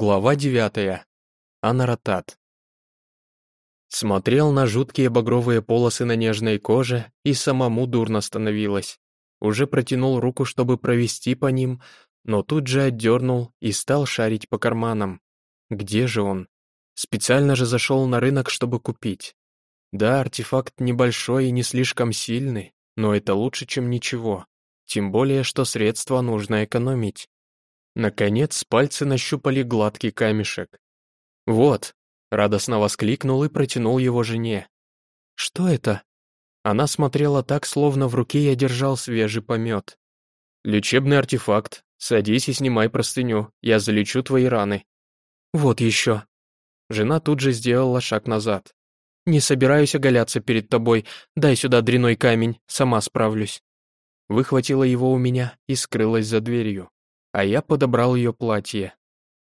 Глава девятая. Анаратат. Смотрел на жуткие багровые полосы на нежной коже, и самому дурно становилось. Уже протянул руку, чтобы провести по ним, но тут же отдернул и стал шарить по карманам. Где же он? Специально же зашел на рынок, чтобы купить. Да, артефакт небольшой и не слишком сильный, но это лучше, чем ничего. Тем более, что средства нужно экономить. Наконец пальцы нащупали гладкий камешек. «Вот», — радостно воскликнул и протянул его жене. «Что это?» Она смотрела так, словно в руке я держал свежий помет. «Лечебный артефакт. Садись и снимай простыню, я залечу твои раны». «Вот еще». Жена тут же сделала шаг назад. «Не собираюсь оголяться перед тобой, дай сюда дряной камень, сама справлюсь». Выхватила его у меня и скрылась за дверью а я подобрал ее платье.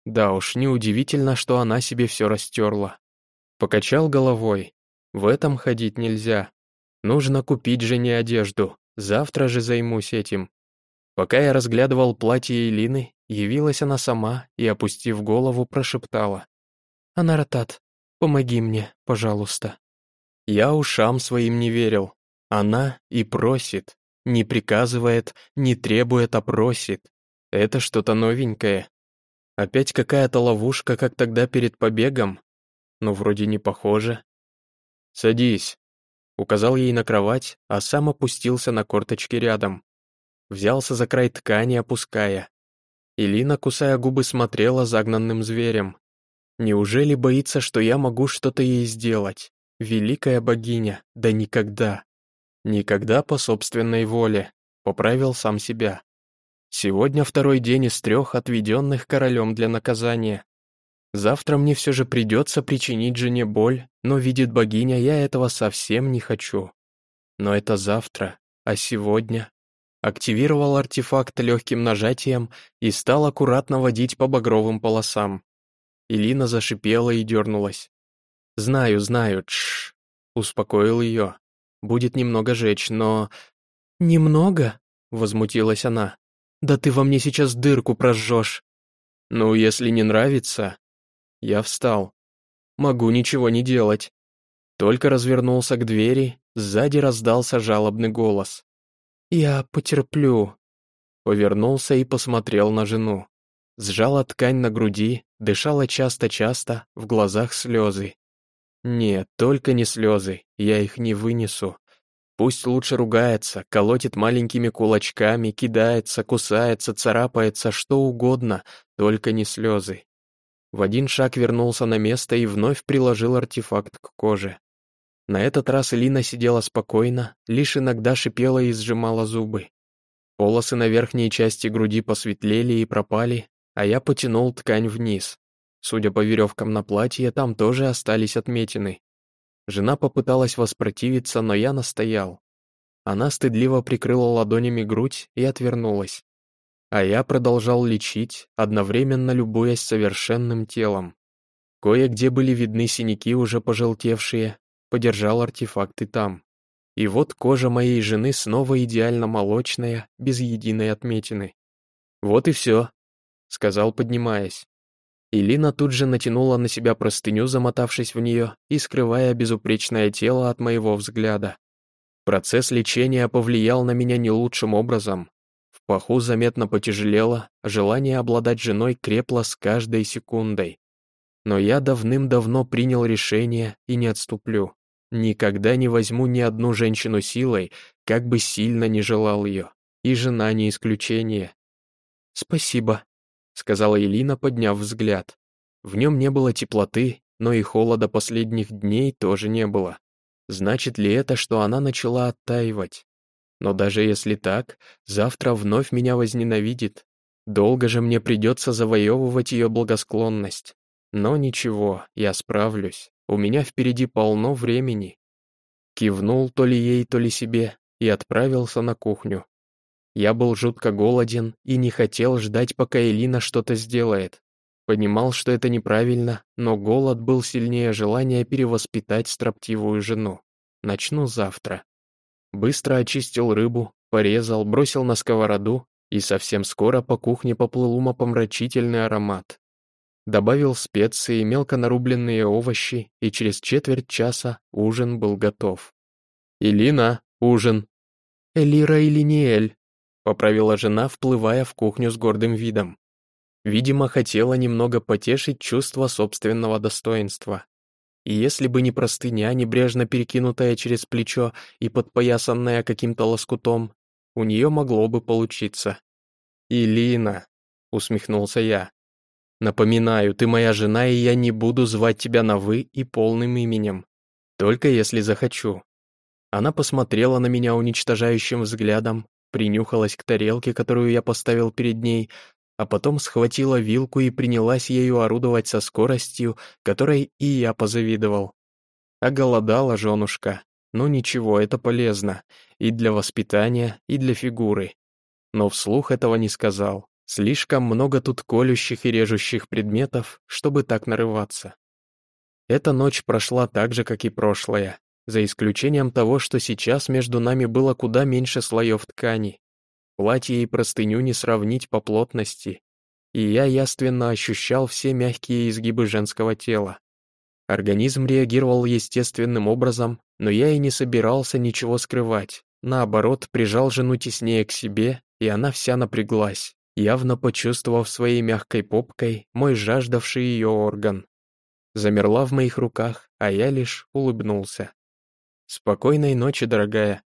Да уж, неудивительно, что она себе все растерла. Покачал головой. В этом ходить нельзя. Нужно купить жене одежду, завтра же займусь этим. Пока я разглядывал платье Элины, явилась она сама и, опустив голову, прошептала. «Анаратат, помоги мне, пожалуйста». Я ушам своим не верил. Она и просит. Не приказывает, не требует, а просит. Это что-то новенькое. Опять какая-то ловушка, как тогда перед побегом? Ну, вроде не похоже. «Садись», — указал ей на кровать, а сам опустился на корточки рядом. Взялся за край ткани, опуская. Илина, кусая губы, смотрела загнанным зверем. Неужели боится, что я могу что-то ей сделать? Великая богиня, да никогда. Никогда по собственной воле. Поправил сам себя. Сегодня второй день из трех, отведенных королем для наказания. Завтра мне все же придется причинить жене боль, но, видит богиня, я этого совсем не хочу. Но это завтра, а сегодня... Активировал артефакт легким нажатием и стал аккуратно водить по багровым полосам. Илина зашипела и дернулась. «Знаю, знаю, тш, успокоил ее. «Будет немного жечь, но...» «Немного?» — возмутилась она. Да ты во мне сейчас дырку прожжешь. Ну, если не нравится... Я встал. Могу ничего не делать. Только развернулся к двери, сзади раздался жалобный голос. «Я потерплю». Повернулся и посмотрел на жену. Сжала ткань на груди, дышала часто-часто, в глазах слезы. Нет, только не слезы, я их не вынесу. Пусть лучше ругается, колотит маленькими кулачками, кидается, кусается, царапается, что угодно, только не слезы. В один шаг вернулся на место и вновь приложил артефакт к коже. На этот раз Элина сидела спокойно, лишь иногда шипела и сжимала зубы. Полосы на верхней части груди посветлели и пропали, а я потянул ткань вниз. Судя по веревкам на платье, там тоже остались отметины. Жена попыталась воспротивиться, но я настоял. Она стыдливо прикрыла ладонями грудь и отвернулась. А я продолжал лечить, одновременно любуясь совершенным телом. Кое-где были видны синяки, уже пожелтевшие, подержал артефакты там. И вот кожа моей жены снова идеально молочная, без единой отметины. «Вот и все», — сказал, поднимаясь. Илина тут же натянула на себя простыню, замотавшись в нее и скрывая безупречное тело от моего взгляда. Процесс лечения повлиял на меня не лучшим образом. В паху заметно потяжелело, желание обладать женой крепло с каждой секундой. Но я давным-давно принял решение и не отступлю. Никогда не возьму ни одну женщину силой, как бы сильно не желал ее. И жена не исключение. «Спасибо», сказала Элина, подняв взгляд. В нем не было теплоты, но и холода последних дней тоже не было. Значит ли это, что она начала оттаивать? Но даже если так, завтра вновь меня возненавидит. Долго же мне придется завоевывать ее благосклонность. Но ничего, я справлюсь. У меня впереди полно времени. Кивнул то ли ей, то ли себе и отправился на кухню. Я был жутко голоден и не хотел ждать, пока Элина что-то сделает. Понимал, что это неправильно, но голод был сильнее желания перевоспитать строптивую жену. Начну завтра. Быстро очистил рыбу, порезал, бросил на сковороду, и совсем скоро по кухне поплыл умопомрачительный аромат. Добавил специи, мелко нарубленные овощи, и через четверть часа ужин был готов. «Илина, ужин!» «Элира или Ниэль?» — поправила жена, вплывая в кухню с гордым видом. Видимо, хотела немного потешить чувство собственного достоинства. И если бы не простыня, небрежно перекинутая через плечо и подпоясанная каким-то лоскутом, у нее могло бы получиться. «Илина», — усмехнулся я, — «напоминаю, ты моя жена, и я не буду звать тебя на «вы» и полным именем, только если захочу». Она посмотрела на меня уничтожающим взглядом, принюхалась к тарелке, которую я поставил перед ней, а потом схватила вилку и принялась ею орудовать со скоростью, которой и я позавидовал. Оголодала женушка. Ну ничего, это полезно. И для воспитания, и для фигуры. Но вслух этого не сказал. Слишком много тут колющих и режущих предметов, чтобы так нарываться. Эта ночь прошла так же, как и прошлая, за исключением того, что сейчас между нами было куда меньше слоев ткани, Платье и простыню не сравнить по плотности, и я яственно ощущал все мягкие изгибы женского тела. Организм реагировал естественным образом, но я и не собирался ничего скрывать. Наоборот, прижал жену теснее к себе, и она вся напряглась, явно почувствовав своей мягкой попкой мой жаждавший ее орган. Замерла в моих руках, а я лишь улыбнулся. «Спокойной ночи, дорогая»,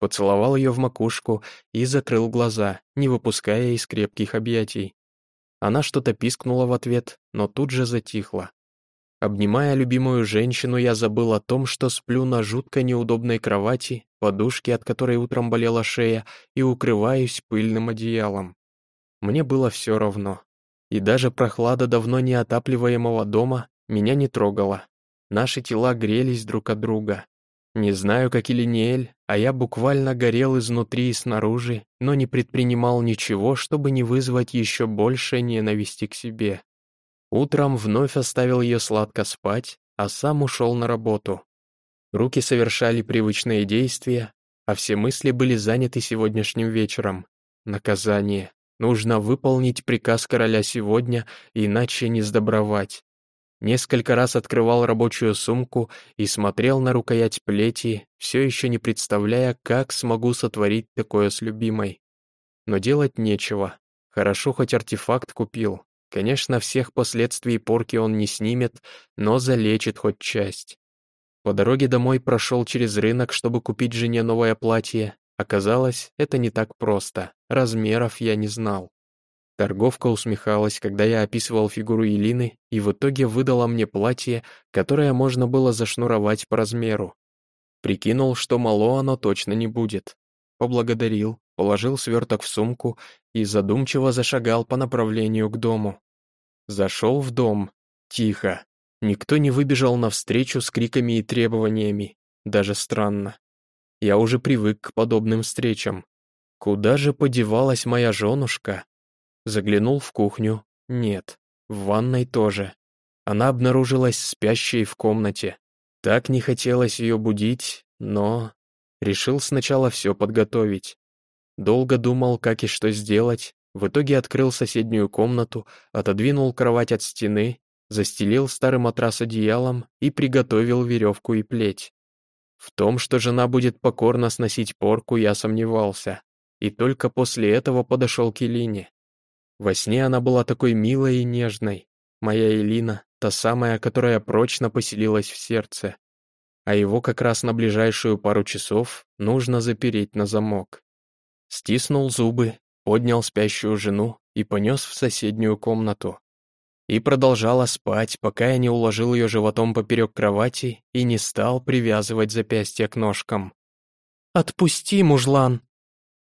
поцеловал ее в макушку и закрыл глаза, не выпуская из крепких объятий. Она что-то пискнула в ответ, но тут же затихла. Обнимая любимую женщину, я забыл о том, что сплю на жутко неудобной кровати, подушке, от которой утром болела шея, и укрываюсь пыльным одеялом. Мне было все равно. И даже прохлада давно неотапливаемого дома меня не трогала. Наши тела грелись друг от друга. Не знаю, как Илиниэль, а я буквально горел изнутри и снаружи, но не предпринимал ничего, чтобы не вызвать еще больше ненависти к себе. Утром вновь оставил ее сладко спать, а сам ушел на работу. Руки совершали привычные действия, а все мысли были заняты сегодняшним вечером. Наказание. Нужно выполнить приказ короля сегодня, иначе не сдобровать. Несколько раз открывал рабочую сумку и смотрел на рукоять плети, все еще не представляя, как смогу сотворить такое с любимой. Но делать нечего. Хорошо хоть артефакт купил. Конечно, всех последствий порки он не снимет, но залечит хоть часть. По дороге домой прошел через рынок, чтобы купить жене новое платье. Оказалось, это не так просто. Размеров я не знал. Торговка усмехалась, когда я описывал фигуру Елины, и в итоге выдала мне платье, которое можно было зашнуровать по размеру. Прикинул, что мало оно точно не будет. Поблагодарил, положил сверток в сумку и задумчиво зашагал по направлению к дому. Зашел в дом. Тихо. Никто не выбежал навстречу с криками и требованиями. Даже странно. Я уже привык к подобным встречам. Куда же подевалась моя женушка? Заглянул в кухню. Нет. В ванной тоже. Она обнаружилась спящей в комнате. Так не хотелось ее будить, но... Решил сначала все подготовить. Долго думал, как и что сделать. В итоге открыл соседнюю комнату, отодвинул кровать от стены, застелил старый матрас одеялом и приготовил веревку и плеть. В том, что жена будет покорно сносить порку, я сомневался. И только после этого подошел к Элине. Во сне она была такой милой и нежной. Моя Элина, та самая, которая прочно поселилась в сердце. А его как раз на ближайшую пару часов нужно запереть на замок. Стиснул зубы, поднял спящую жену и понес в соседнюю комнату. И продолжала спать, пока я не уложил ее животом поперек кровати и не стал привязывать запястья к ножкам. «Отпусти, мужлан!»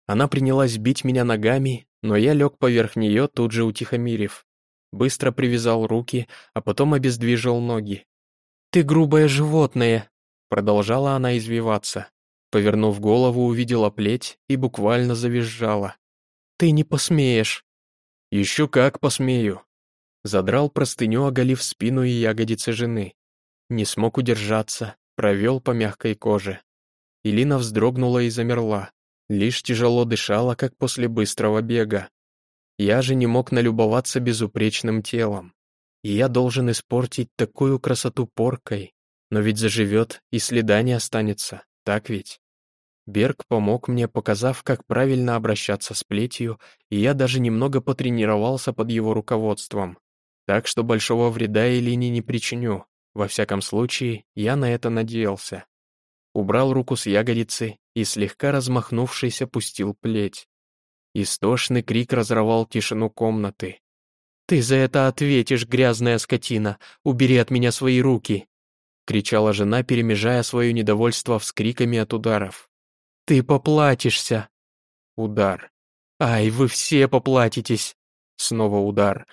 Она принялась бить меня ногами, но я лег поверх нее, тут же утихомирив. Быстро привязал руки, а потом обездвижил ноги. «Ты грубое животное!» Продолжала она извиваться. Повернув голову, увидела плеть и буквально завизжала. «Ты не посмеешь!» «Еще как посмею!» Задрал простыню, оголив спину и ягодицы жены. Не смог удержаться, провел по мягкой коже. Илина вздрогнула и замерла лишь тяжело дышала, как после быстрого бега. Я же не мог налюбоваться безупречным телом. и я должен испортить такую красоту поркой. Но ведь заживет, и следа не останется, так ведь? Берг помог мне, показав, как правильно обращаться с плетью, и я даже немного потренировался под его руководством. Так что большого вреда Элине не причиню. Во всяком случае, я на это надеялся. Убрал руку с ягодицы и, слегка размахнувшись, опустил плеть. Истошный крик разорвал тишину комнаты. «Ты за это ответишь, грязная скотина! Убери от меня свои руки!» — кричала жена, перемежая свое недовольство вскриками от ударов. «Ты поплатишься!» Удар. «Ай, вы все поплатитесь!» Снова удар.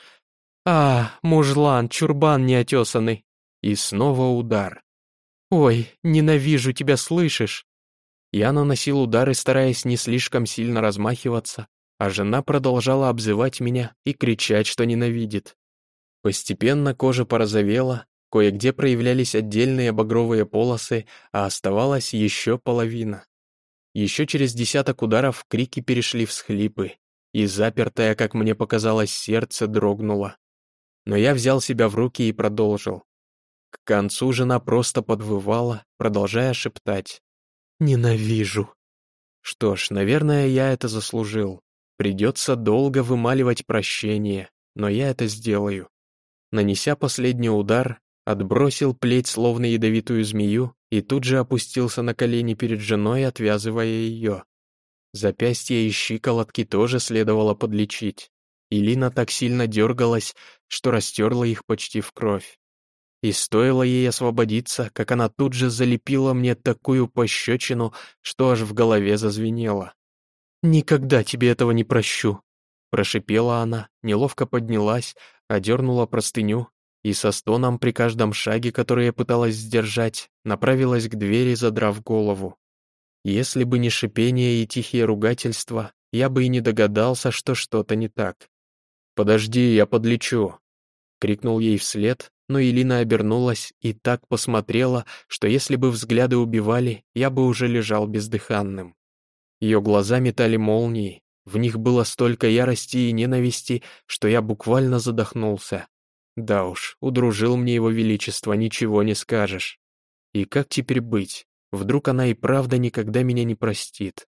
«А, мужлан, чурбан неотесанный!» И снова удар. «Ой, ненавижу тебя, слышишь?» Я наносил удары, стараясь не слишком сильно размахиваться, а жена продолжала обзывать меня и кричать, что ненавидит. Постепенно кожа порозовела, кое-где проявлялись отдельные багровые полосы, а оставалась еще половина. Еще через десяток ударов крики перешли в схлипы, и запертое, как мне показалось, сердце дрогнуло. Но я взял себя в руки и продолжил. К концу жена просто подвывала, продолжая шептать. «Ненавижу». Что ж, наверное, я это заслужил. Придется долго вымаливать прощение, но я это сделаю. Нанеся последний удар, отбросил плеть словно ядовитую змею и тут же опустился на колени перед женой, отвязывая ее. Запястья и щиколотки тоже следовало подлечить. Илина так сильно дергалась, что растерла их почти в кровь. И стоило ей освободиться, как она тут же залепила мне такую пощечину, что аж в голове зазвенело. «Никогда тебе этого не прощу!» Прошипела она, неловко поднялась, одернула простыню и со стоном при каждом шаге, который я пыталась сдержать, направилась к двери, задрав голову. Если бы не шипение и тихие ругательства, я бы и не догадался, что что-то не так. «Подожди, я подлечу!» — крикнул ей вслед, но Илина обернулась и так посмотрела, что если бы взгляды убивали, я бы уже лежал бездыханным. Ее глаза метали молнии, в них было столько ярости и ненависти, что я буквально задохнулся. Да уж, удружил мне его величество, ничего не скажешь. И как теперь быть? Вдруг она и правда никогда меня не простит.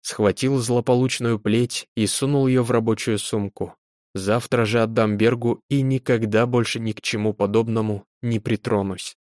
Схватил злополучную плеть и сунул ее в рабочую сумку. Завтра же отдам Бергу и никогда больше ни к чему подобному не притронусь.